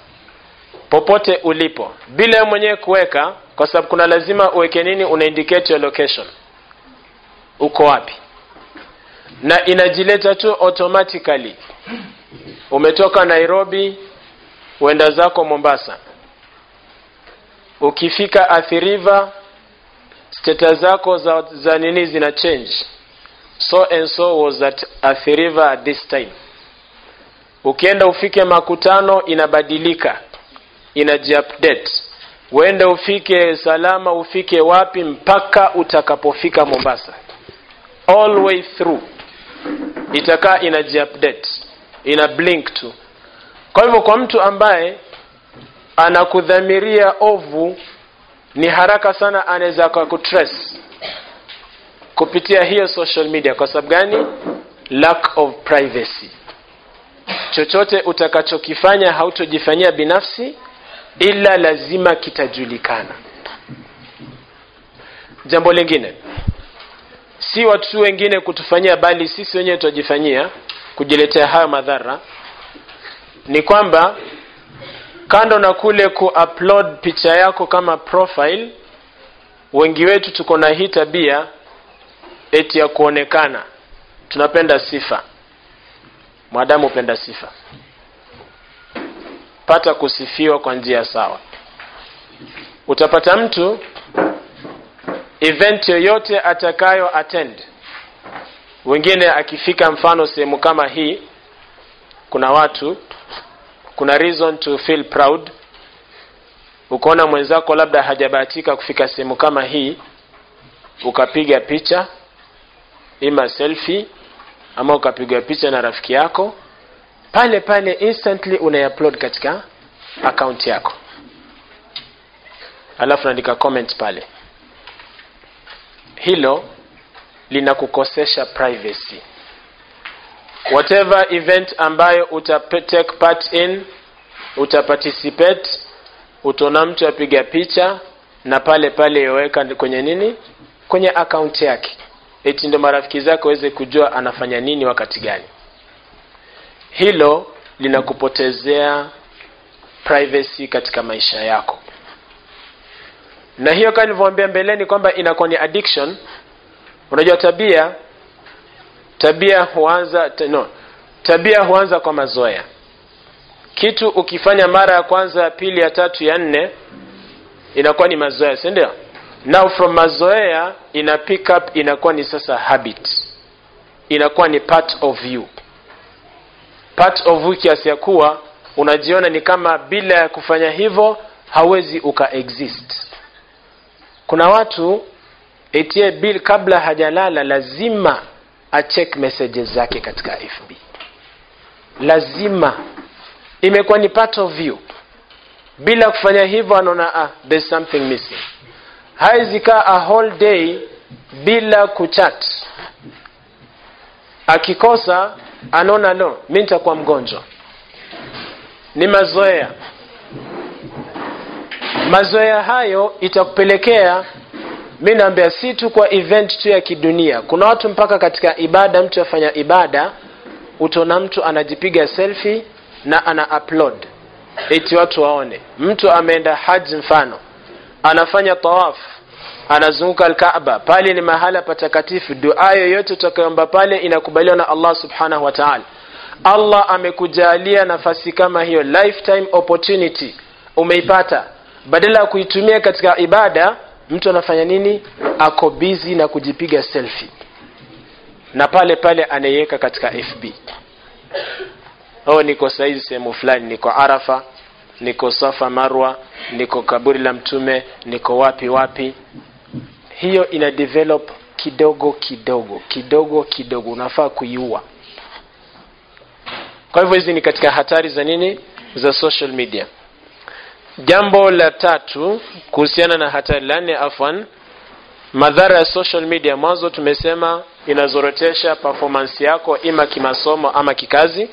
popote ulipo bila mwenyewe kuweka kwa sababu kuna lazima uweke nini? Una indicate your location. Uko wapi na inajileta tu automatically. Umetoka nairobi uenda zako mombasa. Ukifika Athi River status zako za, za nini zina change. So and so was at Athi River at this time. Ukienda ufike makutano inabadilika inajiupdate. Uende ufike salama ufike wapi mpaka utakapofika mombasa. All way through itakaa inajiupdate ina blink tu. Kwa hivyo kwa mtu ambaye anakudhamiria ovu ni haraka sana anaweza kutrace kupitia hiyo social media. Kwa sababu gani? Lack of privacy. Chochote utakachokifanya hautojifanyia binafsi ila lazima kitajulikana. Jambo lingine si watu wengine kutufanyia bali sisi wenyewe tuwajifanyia kujiletea hayo madhara ni kwamba kando na kule kuupload picha yako kama profile wengi wetu tuko na hii tabia eti ya kuonekana. Tunapenda sifa. Mwadamu hupenda sifa. Pata kusifiwa kwa njia sawa. Utapata mtu event yoyote atakayo attend. Wengine akifika mfano sehemu kama hii kuna watu kuna reason to feel proud. Ukaona mwenzako labda hajabahatika kufika sehemu kama hii ukapiga picha ima selfie ama ukapiga picha na rafiki yako pale pale instantly unaiupload katika account yako. Alafu naandika comment pale hilo linakukosesha privacy. Whatever event ambayo uta take part in utaparticipate utaona mtu apiga picha na pale pale yoweka kwenye nini? Kwenye akaunti yake. Eti ndo marafiki zake waweze kujua anafanya nini wakati gani. Hilo linakupotezea privacy katika maisha yako na hiyo kama nilivyoambia mbeleni kwamba inakuwa ni addiction. Unajua tabia tabia huanza no, tabia huanza kwa mazoea. Kitu ukifanya mara ya kwanza ya pili ya tatu ya nne inakuwa ni mazoea si ndio? Now from mazoea ina pick up inakuwa ni sasa habit. Inakuwa ni part of you. Part of you kiasi ya kuwa unajiona ni kama bila ya kufanya hivyo hawezi uka exist kuna watu etie bill kabla hajalala lazima acheck messages zake katika fb lazima. Imekuwa ni part of you bila kufanya hivyo anaona ah, there's something missing. Hawezi kaa a whole day bila kuchat. Akikosa anaona no mi nitakuwa mgonjwa. Ni mazoea mazoea hayo itakupelekea mi naambia si tu kwa event tu ya kidunia. Kuna watu mpaka katika ibada mtu afanya ibada utaona mtu anajipiga selfie na ana upload. Eti watu waone. Mtu ameenda haji mfano anafanya tawaf anazunguka alkaaba pale ni mahala patakatifu. Dua yoyote utakayoomba pale inakubaliwa na allah subhanahu wa taala. Allah amekujalia nafasi kama hiyo lifetime opportunity. Umeipata badala ya kuitumia katika ibada mtu anafanya nini? Ako bizi na kujipiga selfie. Na pale pale anaiweka katika fb oh niko saizi sehemu fulani niko arafa niko safa marwa niko kaburi la mtume niko wapi wapi. Hiyo ina develop kidogo kidogo kidogo kidogo. Unafaa kuiua. Kwa hivyo hizi ni katika hatari za nini? Za social media jambo la tatu kuhusiana na hatari la nne afwan madhara ya social media. Mwanzo tumesema inazorotesha performance yako ima kimasomo ama kikazi.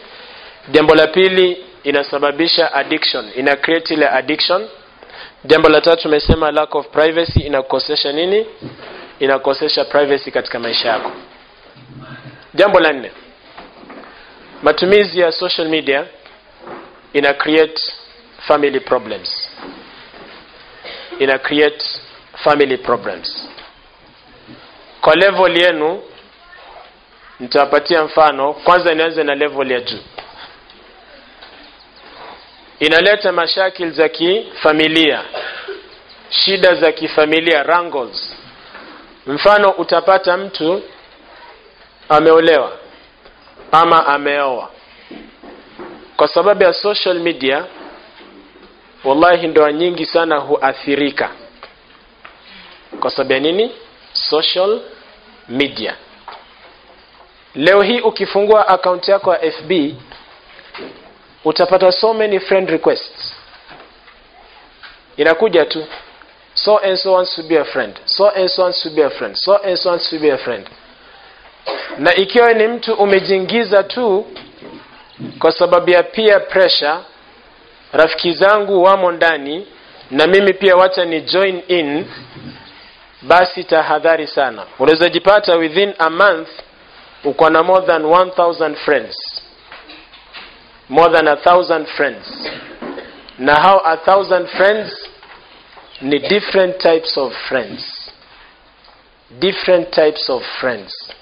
Jambo la pili inasababisha addiction ina create ile addiction. Jambo la tatu tumesema lack of privacy inakukosesha nini? Inakukosesha privacy katika maisha yako. Jambo la nne matumizi ya social media ina create family problems. Ina create family problems. Kwa level yenu nitawapatia mfano. Kwanza nianze na level ya juu. Inaleta mashakil za kifamilia shida za kifamilia wrangles. Mfano utapata mtu ameolewa ama ameoa. Kwa sababu ya social media wallahi ndoa nyingi sana huathirika. Kwa sababu ya nini? Social media. Leo hii ukifungua akaunti yako ya fb utapata so many friend requests. Inakuja tu so and so wants to be a friend so and so wants to be a friend so and so wants to be a friend. Na ikiwa ni mtu umejiingiza tu kwa sababu ya peer pressure rafiki zangu wamo ndani na mimi pia wacha ni join in. Basi tahadhari sana. Unaweza jipata within a month uko na more than 1000 friends. More than a thousand friends. Na how a thousand friends? Ni different types of friends. Different types of friends.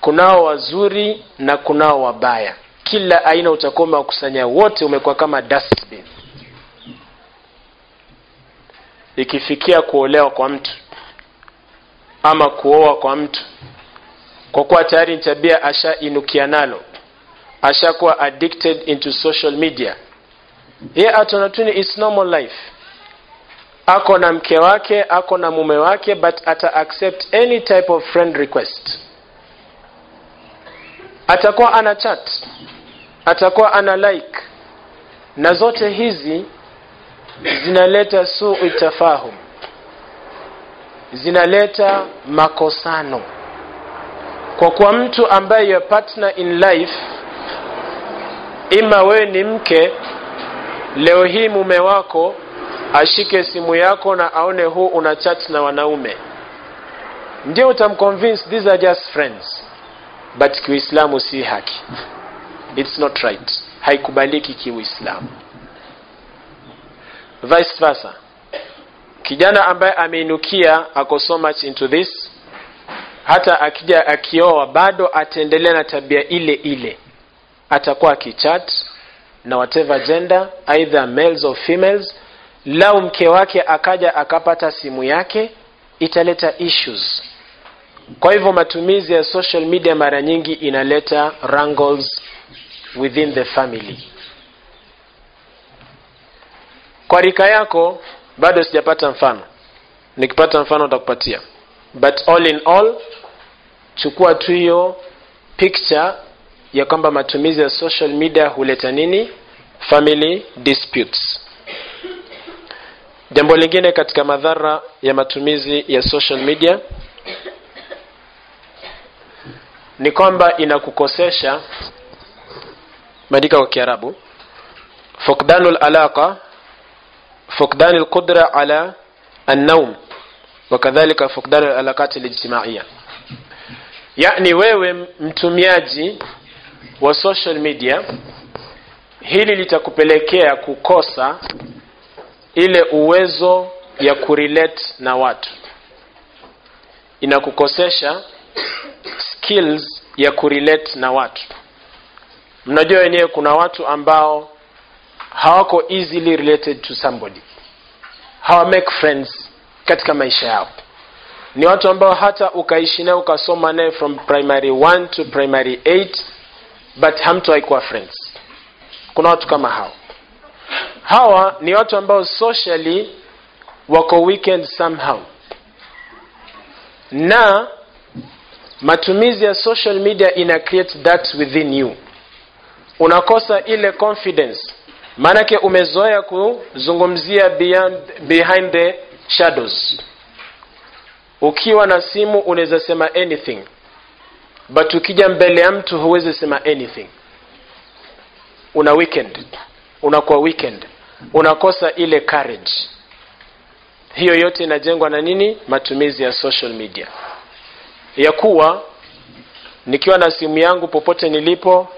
Kunao wazuri na kunao wabaya kila aina utakuwa umewakusanya wote umekuwa kama dustbin. Ikifikia kuolewa kwa mtu ama kuoa kwa mtu kwa kuwa tayari ni tabia ashainukia nalo ashakuwa addicted into social media ye atona tu ni its normal life. Ako na mke wake ako na mume wake but ata accept any type of friend request. Atakuwa ana chat atakuwa ana like. Na zote hizi zinaleta suu tafahum. Zinaleta makosano. Kwa kuwa mtu ambaye your partner in life ima wewe ni mke leo hii mume wako ashike simu yako na aone huu una chat na wanaume. Ndio utamconvince these are just friends. But kiuislamu si haki its not right. Haikubaliki kiuislamu. Vice versa. Kijana ambaye ameinukia ako so much into this hata akija akioa bado ataendelea na tabia ile ile. Atakuwa akichat na whatever gender either males or females. Lau mke wake akaja akapata simu yake italeta issues. Kwa hivyo matumizi ya social media mara nyingi inaleta wrangles within the family. Kwa rika yako bado sijapata mfano. Nikipata mfano utakupatia but all in all chukua tu hiyo picture ya kwamba matumizi ya social media huleta nini? Family disputes. Jambo lingine katika madhara ya matumizi ya social media ni kwamba inakukosesha maandika kwa kiarabu. Fukdanu lalaqa fukdani lqudra ala annaum wakadhalika fukdanu lalaqati lijtimaiya yani wewe mtumiaji wa social media hili litakupelekea kukosa ile uwezo ya kurelate na watu. Inakukosesha skills ya kurelate na watu mnajua wenyewe kuna watu ambao hawako easily related to somebody. Hawa make friends katika maisha yao. Ni watu ambao hata ukaishi naye ukasoma naye from primary 1 to primary 8 but hamtowahi kuwa friends. Kuna watu kama hawa hawa ni watu ambao socially wako weekend somehow. Na matumizi ya social media ina create that within you unakosa ile confidence. Maanake umezoea kuzungumzia beyond, behind the shadows. Ukiwa na simu unaweza sema anything. But ukija mbele ya mtu huwezi sema anything. Una weekend. Unakuwa weekend. Unakosa ile courage. Hiyo yote inajengwa na nini? Matumizi ya social media. Ya kuwa nikiwa na simu yangu popote nilipo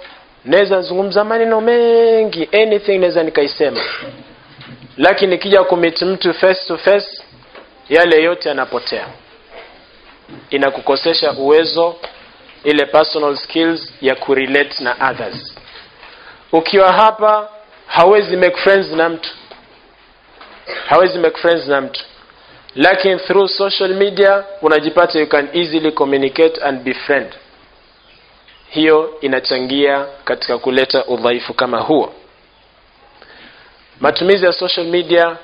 naweza zungumza maneno mengi anything naweza nikaisema. Lakini nikija kumit mtu face to face yale yote yanapotea. Inakukosesha uwezo ile personal skills ya kurelate na others. Ukiwa hapa hawezi make friends na mtu. Hawezi make friends na mtu. Lakini through social media unajipata you can easily communicate and befriend hiyo inachangia katika kuleta udhaifu kama huo. Matumizi ya social media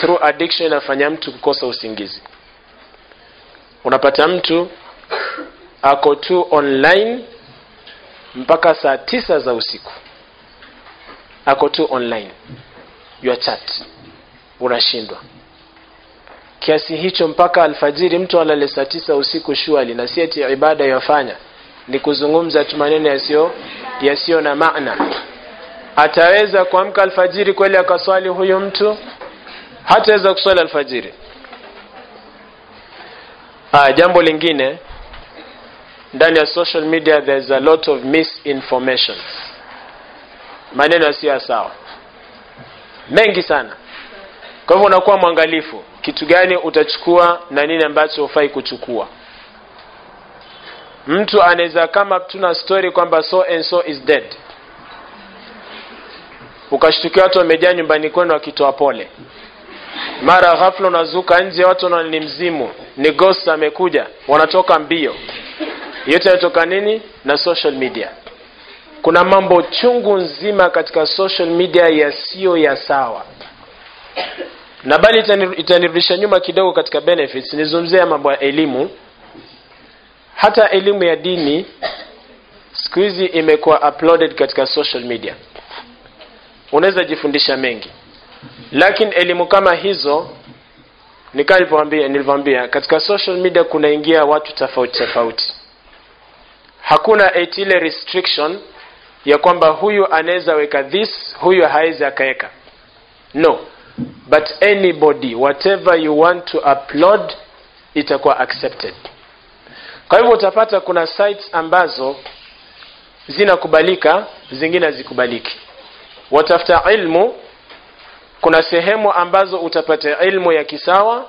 through addiction inafanya mtu kukosa usingizi. Unapata mtu ako tu online mpaka saa tisa za usiku. Ako tu online. Your chat. Unashindwa. Kiasi hicho mpaka alfajiri mtu alale saa tisa usiku shuali na sieti ibada yafanya ni kuzungumza tu maneno yasiyo yasiyo na maana. Ataweza kuamka alfajiri kweli akaswali huyu mtu? Hataweza kuswali alfajiri. Ah, jambo lingine. Ndani ya social media there's a lot of misinformation. Maneno yasiyo sawa. Mengi sana. Kwa hivyo unakuwa mwangalifu. Kitu gani utachukua na nini ambacho hufai kuchukua mtu anaweza kama tuna story kwamba so and so is dead. Ukashtukia watu wamejaa nyumbani kwenu wakitoa pole. Mara ghafla unazuka nje watu wanaona ni mzimu. Ni ghost amekuja wanatoka mbio. Yote anatoka nini? Na social media. Kuna mambo chungu nzima katika social media yasiyo ya sawa. Na bali itanirudisha nyuma kidogo katika benefits. Nizungumzia mambo ya elimu hata elimu ya dini siku hizi imekuwa uploaded katika social media. Unaweza jifundisha mengi. Lakini elimu kama hizo nikaa nilivyoambia katika social media kunaingia watu tofauti tofauti. Hakuna ile restriction ya kwamba huyu anaweza weka this huyu hawezi akaweka. No. But anybody whatever you want to upload itakuwa accepted kwa hivyo utapata kuna sites ambazo zinakubalika zingine hazikubaliki. Watafuta ilmu kuna sehemu ambazo utapata ilmu ya kisawa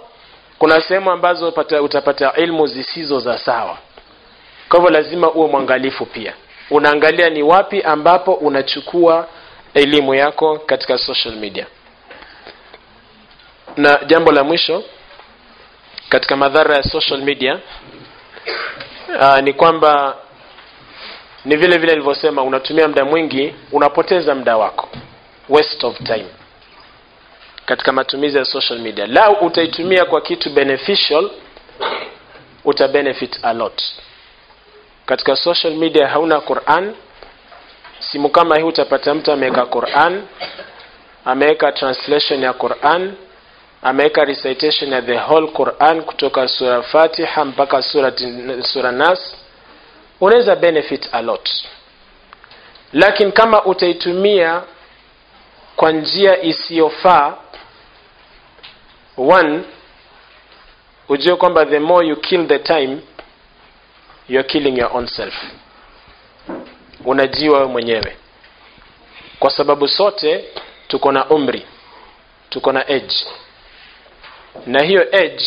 kuna sehemu ambazo utapata, utapata ilmu zisizo za sawa. Kwa hivyo lazima uwe mwangalifu pia. Unaangalia ni wapi ambapo unachukua elimu yako katika social media. Na jambo la mwisho katika madhara ya social media uh, ni kwamba ni vile vile nilivyosema unatumia muda mwingi unapoteza muda wako. Waste of time. Katika matumizi ya social media. Lau utaitumia kwa kitu beneficial uta benefit a lot. Katika social media hauna quran simu kama hii utapata mtu ameweka quran ameweka translation ya quran ameweka recitation ya the whole quran kutoka sura fatiha mpaka sura, sura nas. Unaweza benefit a lot. Lakini kama utaitumia kwa njia isiyofaa one ujue kwamba the more you kill the time you're killing your own self. Unajiwa wewe mwenyewe. Kwa sababu sote tuko na umri tuko na age na hiyo edge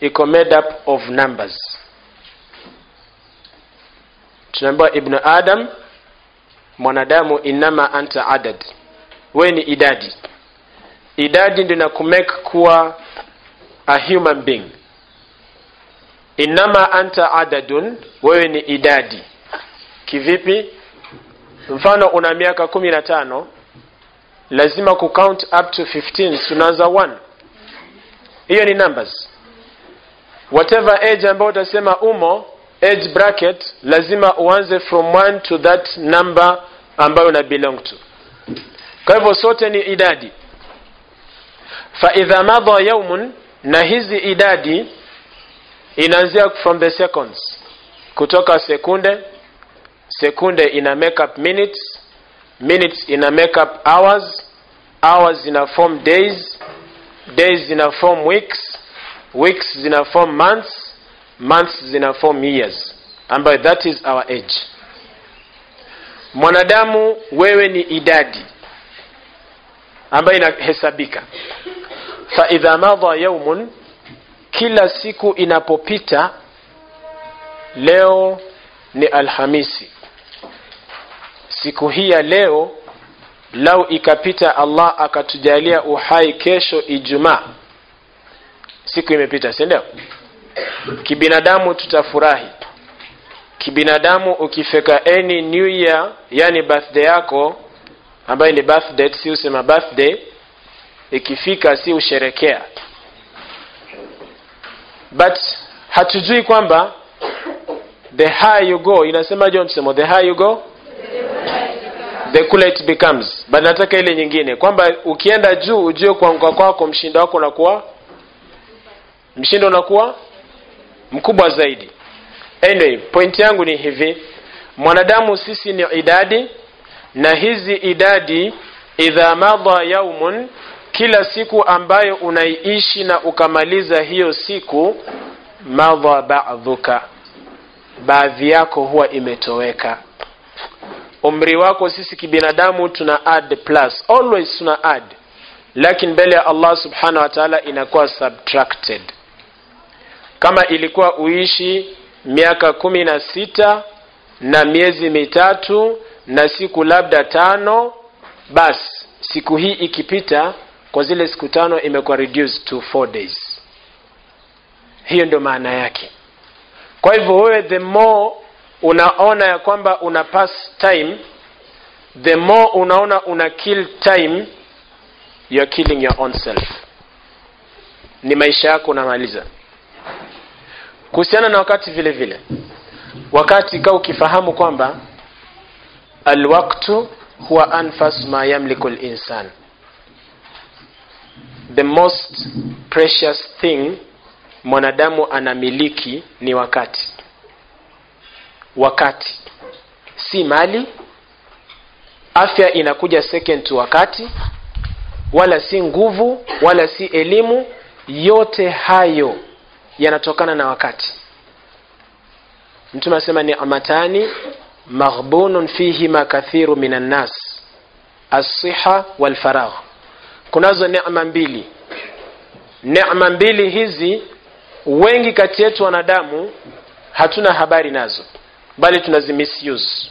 iko made up of numbers. Tunaambiwa ibnu adam mwanadamu inama anta adad. We ni idadi. Idadi ndio inakumake kuwa a human being. Inama anta adadun wewe ni idadi. Kivipi? Mfano una miaka kumi na tano lazima kucount up to 15 tunaanza 1 hiyo ni numbers. Whatever age ambayo utasema umo age bracket lazima uanze from 1 to that number ambayo una belong to. Kwa hivyo sote ni idadi. Fa idha madha yaumun na hizi idadi inaanzia from the seconds. Kutoka sekunde sekunde ina make up minutes minutes ina make up hours hours ina form days days zina form weeks weeks zina form months months zina form years ambayo that is our age. Mwanadamu wewe ni idadi ambayo inahesabika. Faidha madha yaumun kila siku inapopita leo ni alhamisi. Siku hii ya leo lau ikapita allah akatujalia uhai kesho ijumaa. Siku imepita si ndio? Kibinadamu tutafurahi. Kibinadamu ukifika any new year yani birthday yako ambayo ni birthday si usema birthday ikifika si usherekea. But hatujui kwamba the high you go inasema jo msemo the high you go the cooler it becomes. But nataka ile nyingine kwamba ukienda juu ujue kuanguka kwako mshindo wako unakuwa mshindo unakuwa mkubwa zaidi. Anyway point yangu ni hivi. Mwanadamu sisi ni idadi na hizi idadi idha madha yaumun kila siku ambayo unaiishi na ukamaliza hiyo siku madha ba'dhuka. Baadhi yako huwa imetoweka umri wako sisi kibinadamu tuna add plus. Always tuna add. Lakini mbele ya allah subhanahu wa taala inakuwa subtracted. Kama ilikuwa uishi miaka kumi na sita na miezi mitatu na siku labda tano basi siku hii ikipita kwa zile siku tano imekuwa reduced to four days. Hiyo ndio maana yake. Kwa hivyo wewe the more unaona ya kwamba una pass time the more unaona una kill time you're killing your own self. Ni maisha yako unamaliza. Kuhusiana na wakati vile vile wakati ka ukifahamu kwamba alwaktu huwa anfas ma yamliku linsan the most precious thing mwanadamu anamiliki ni wakati wakati. Si mali. Afya inakuja second wakati. Wala si nguvu wala si elimu. Yote hayo yanatokana na wakati. Mtume anasema ni amatani maghbunun fihima kathiru min annas wal walfaragh kunazo neema mbili. Neema mbili hizi wengi kati yetu wanadamu hatuna habari nazo bali tunazi misuse.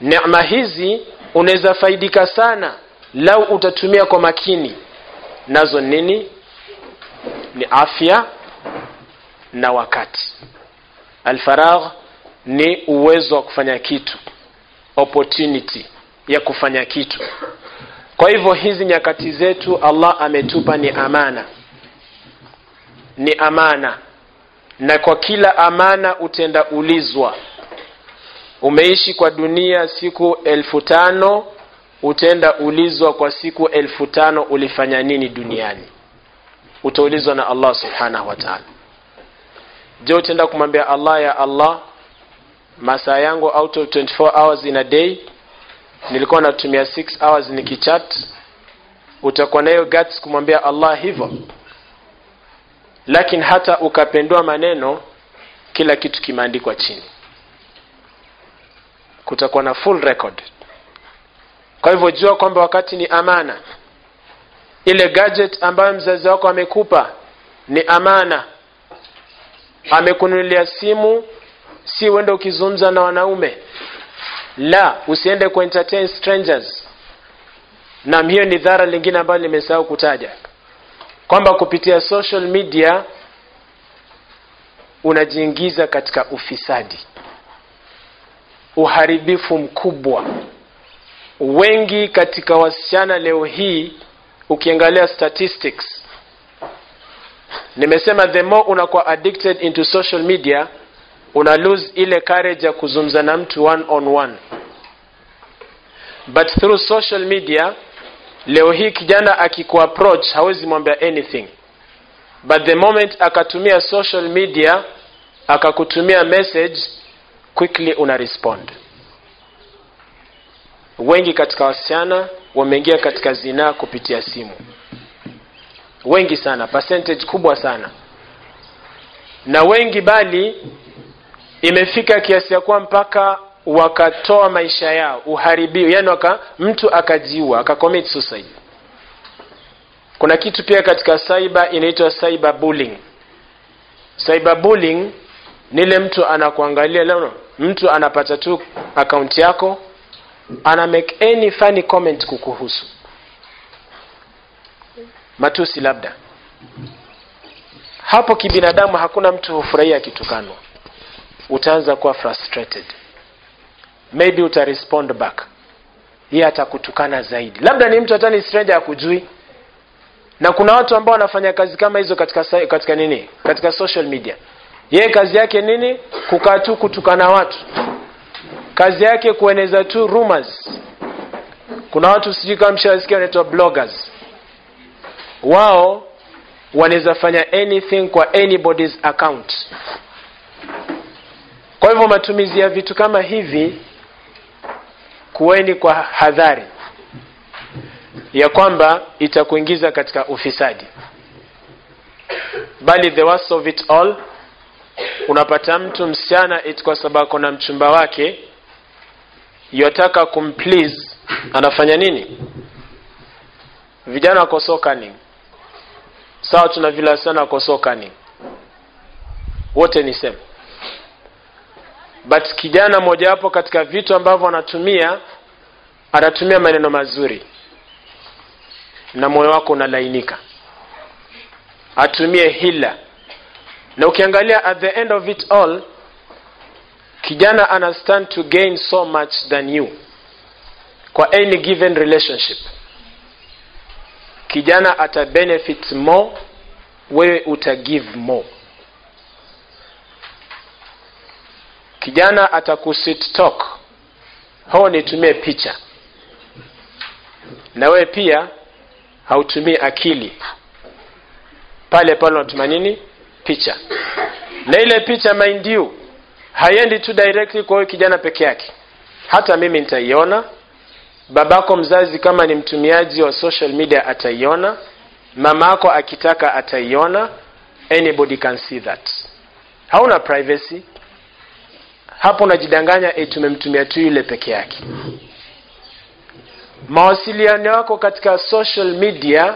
Neema hizi unaweza faidika sana lau utatumia kwa makini. Nazo nini? Ni afya na wakati. Alfaragh ni uwezo wa kufanya kitu. Opportunity ya kufanya kitu. Kwa hivyo hizi nyakati zetu allah ametupa ni amana. Ni amana na kwa kila amana utendaulizwa umeishi kwa dunia siku elfu tano utenda ulizwa kwa siku elfu tano ulifanya nini duniani? Utaulizwa na allah subhanahu wataala je utaenda kumwambia allah ya allah masaa yangu out of 24 hours in a day nilikuwa natumia 6 hours nikichat utakuwa nayo guts kumwambia allah hivyo lakini hata ukapendua maneno kila kitu kimeandikwa chini. Kutakuwa na full record. Kwa hivyo jua kwamba wakati ni amana. Ile gadget ambayo mzazi wako amekupa ni amana. Amekununulia simu si uende ukizungumza na wanaume. La usiende kuentertain strangers. Nam hiyo ni dhara lingine ambayo limesahau kutaja kwamba kupitia social media unajiingiza katika ufisadi uharibifu mkubwa. Wengi katika wasichana leo hii ukiangalia statistics nimesema the more unakuwa addicted into social media una lose ile courage ya kuzungumza na mtu one on one. But through social media leo hii kijana akikuapproach hawezi mwambia anything. But the moment akatumia social media akakutumia message quickly una respond. Wengi katika wasichana wameingia katika zinaa kupitia simu. Wengi sana percentage kubwa sana. Na wengi bali imefika kiasi ya kuwa mpaka wakatoa maisha yao uharibio yani waka, mtu akajiua akacommit suicide. Kuna kitu pia katika cyber inaitwa cyber bullying. Cyber bullying ni ile mtu anakuangalia leo mtu anapata tu akaunti yako ana make any funny comment kukuhusu. Matusi labda. Hapo kibinadamu hakuna mtu hufurahia akitukanwa utaanza kuwa frustrated maybe utarespond back. Yeye atakutukana zaidi. Labda ni mtu hata ni akujui na kuna watu ambao wanafanya kazi kama hizo katika katika nini? Katika social media. Yeye kazi yake nini? Kukaa tu kutukana watu. Kazi yake kueneza tu rumors. Kuna watu sijui kama mshawasikia wanaitwa bloggers. Wao wanaweza fanya anything kwa anybody's account. Kwa hivyo matumizi ya vitu kama hivi kuweni kwa hadhari ya kwamba itakuingiza katika ufisadi. Bali the worst of it all unapata mtu msichana eti kwa sababu na mchumba wake yataka kumplease anafanya nini? Vijana wako sokani sawa tuna vile sana wako sokani wote ni same but kijana mojawapo katika vitu ambavyo anatumia anatumia maneno mazuri. Na moyo wako unalainika. Atumie hila. Na ukiangalia at the end of it all kijana ana stand to gain so much than you. Kwa any given relationship. Kijana ata benefit more wewe uta give more kijana atakusittok ho nitumie picha. Na wewe pia hautumii akili. Pale pale unatuma nini? Picha. Na ile picha mind you haiendi tu directly kwa huyo kijana peke yake. Hata mimi nitaiona. Babako mzazi kama ni mtumiaji wa social media ataiona. Mama ako akitaka ataiona. Anybody can see that. Hauna privacy hapo unajidanganya e tumemtumia tu yule peke yake. Mawasiliano yako katika social media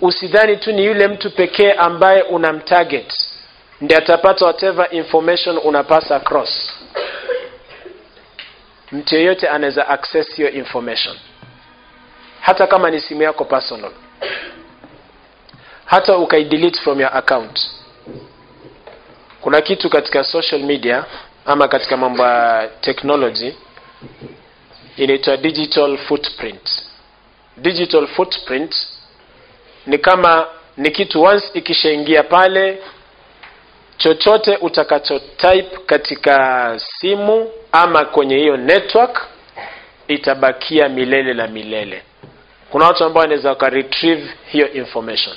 usidhani tu ni yule mtu pekee ambaye unamtarget ndi atapata whatever information unapasa across. Mtu yeyote anaweza access hiyo information. Hata kama ni simu yako personal. Hata ukaidelete from your account. Kuna kitu katika social media ama katika mambo ya technology inaitwa digital footprint. Digital footprint ni kama ni kitu once ikishaingia pale chochote utakacho type katika simu ama kwenye hiyo network itabakia milele na milele. Kuna watu ambao wanaweza wakaretrieve hiyo information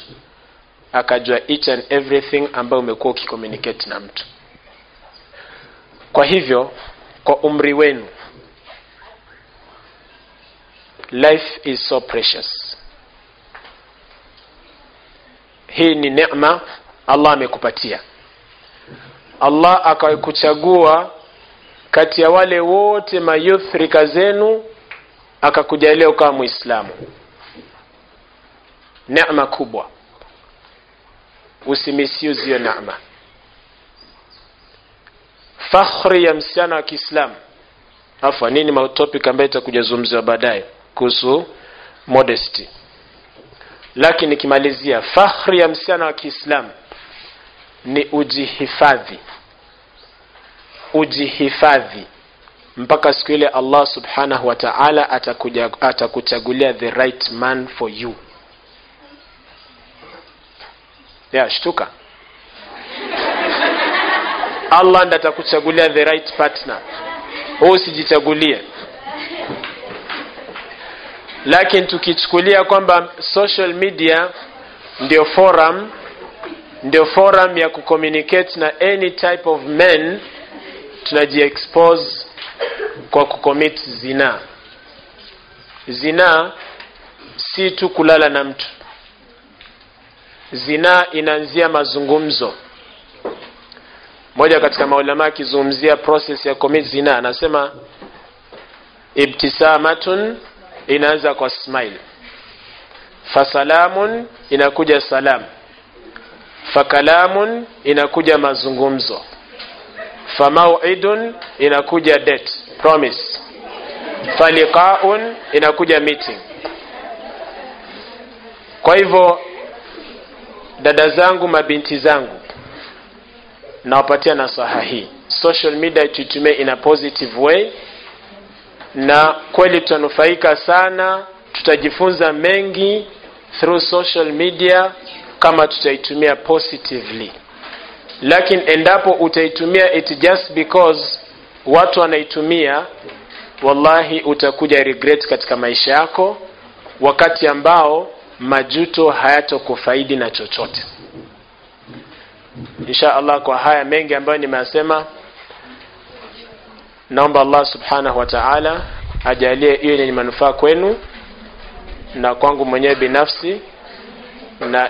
akajua each and everything ambayo umekuwa ukicommunicate na mtu kwa hivyo kwa umri wenu life is so precious. Hii ni neema allah amekupatia. Allah akakuchagua kati ya wale wote mayuthrika zenu akakujalia ukawa mwislamu nema kubwa. Usimisiuzi hiyo neema fakhri ya msichana wa kiislamu. Afa nini matopic ambayo itakuja zungumziwa baadaye kuhusu modesty? Lakini nikimalizia fakhri ya msichana wa kiislamu ni ujihifadhi. Ujihifadhi. Mpaka siku ile allah subhanahu wa taala atakuchagulia the right man for you. Ya shtuka allah ndo atakuchagulia the right partner. Huu usijichagulie lakini tukichukulia kwamba social media ndio forum ndio forum ya kucommunicate na any type of men tunajiexpose kwa kucommit zina. Zina si tu kulala na mtu. Zina inaanzia mazungumzo moja katika maulama akizungumzia process ya commit zina anasema ibtisamatun inaanza kwa smile. Fasalamun inakuja salam. Fakalamun inakuja mazungumzo. Famauidun inakuja date promise. Faliqaun inakuja meeting. Kwa hivyo dada zangu mabinti zangu nawapatia nasaha hii. Social media tuitumie in a positive way. Na kweli tutanufaika sana tutajifunza mengi through social media kama tutaitumia positively. Lakini endapo utaitumia it just because watu wanaitumia wallahi utakuja regret katika maisha yako wakati ambao majuto hayatokufaidi na chochote insha allah kwa haya mengi ambayo nimeyasema naomba allah subhanahu wa taala ajalie hiyo yenye manufaa kwenu na kwangu mwenyewe binafsi na